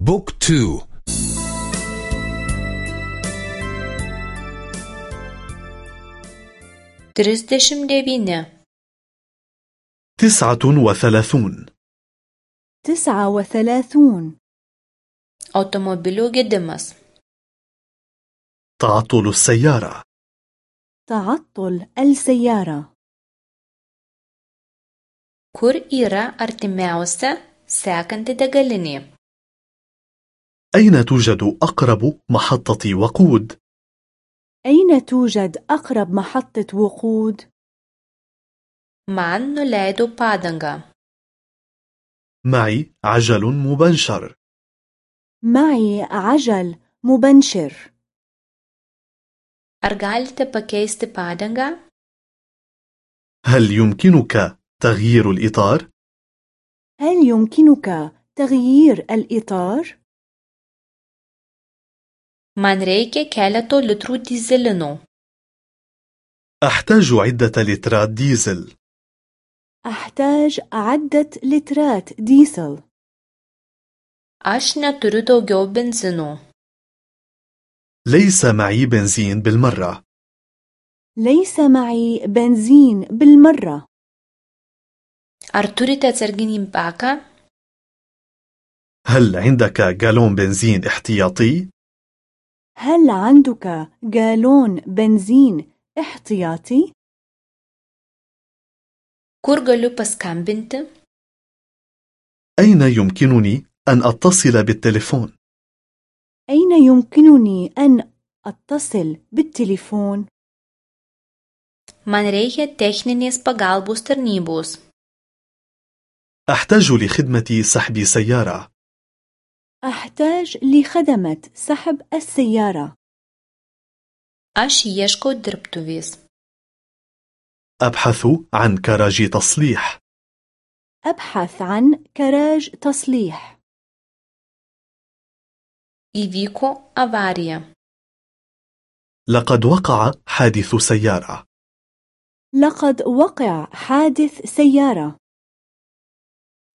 بوك تو. تريسدشم ديفينة تسعة وثلاثون. تسعة وثلاثون. automobilių gedimas تعطل السيارة. تعطل السيارة. kur yra artimiausia sekanti degalinė أين توجد أقرب محطة وقود؟ أين توجد أقرب محطة وقود؟ man nuleidau padangą معي عجل مبنشر معي عجل مبنشر ar galite pakeisti padangą هل يمكنك تغيير الإطار؟ هل يمكنك تغيير الإطار؟ Man reikia keleto litrų dyzelino. أحتاج عدة لترات ديزل. أحتاج عدة لترات ديزل. Aš neturiu daugiau benzino. ليس معي بنزين بالمرة. ليس معي بنزين بالمرة. Ar turite atsarginį baką? هل عندك جالون بنزين احتياطي؟ هل عندك جالون بنزين احتياطي؟ kur galiu paskambinti أين يمكنني أن أتصل بالتليفون؟ أين يمكنني أن أتصل بالتليفون؟ man reikia techninės pagalbos tarnybos أحتاج لخدمة سحب سيارة أحتاج لخدمة سحب السيارة. aš ieškau dirbtuvės أبحث عن كراج تصليح. أبحث عن كراج تصليح. įvyko avarija لقد وقع حادث سيارة. لقد وقع حادث سيارة.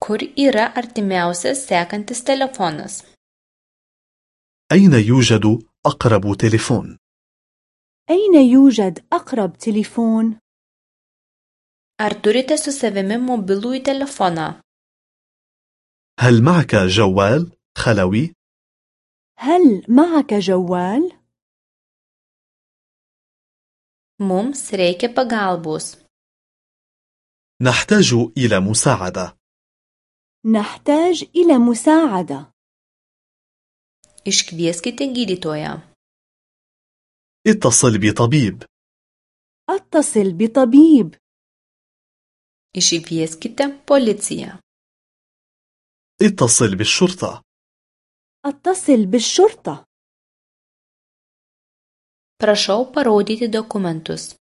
Kur yra artimiausias sekantis telefonas أين يوجد أقرب تليفون؟ أين يوجد أقرب تليفون؟ ar turite su savimi mobilųjį telefoną هل معك جوال خلوي؟ هل معك جوال؟ mums reikia pagalbos نحتاج إلى مساعدة نحتاج إلى مساعدة. iškvieskite gydytoją اتصل بطبيب. أتصل بطبيب. iškvieskite policiją اتصل بالشرطة. أتصل بالشرطة. prašau parodyti dokumentus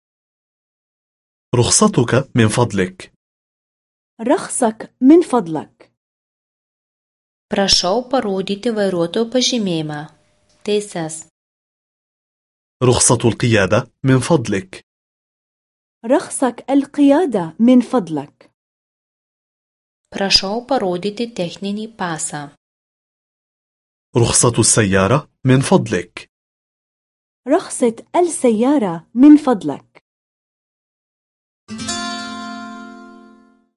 رخصتك من فضلك. رخصك من فضلك. Prašau parodyti vairuotojo pažymėjimą. Teises. رخصة القيادة من فضلك. رخصك القيادة من فضلك. Prašau parodyti techninį pasą. رخصة السيارة من فضلك. رخصة السيارة من فضلك.